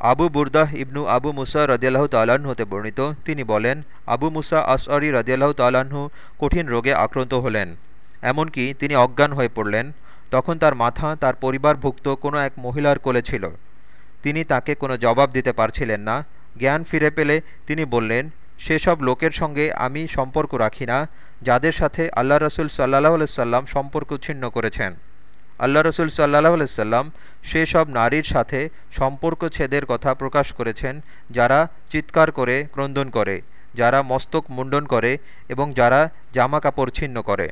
আবু বুরদাহ ইবনু আবু মুসা রদিয়াল্লাহ তাল্লাহ্ন হতে বর্ণিত। তিনি বলেন, আবু মুসা আসআরি রদিয়াল্লাহ তাল্লাহ্ন কঠিন রোগে আক্রান্ত হলেন। এমনকি তিনি অজ্ঞান হয়ে পড়লেন। তখন তার মাথা তার পরিবারভুক্ত কোনো এক মহিলার কোলে ছিল। তিনি তাকে কোনো জবাব দিতে পারছিলেন না। জ্ঞান ফিরে পেলে তিনি বললেন, সেসব লোকের সঙ্গে আমি সম্পর্ক রাখি না। যাদের সাথে আল্লাহ রসুল সাল্লাহ সাল্লাম সম্পর্ক ছিন্ন করেছেন। আল্লাহ রসুল সাল্লাহ আলাইসাল্লাম সেসব নারীর সাথে সম্পর্ক ছেদের কথা প্রকাশ করেছেন, যারা চিৎকার করে, ক্রন্দন করে, যারা মস্তক মুন্ডন করে এবং যারা জামা কাপড় ছিন্ন করে।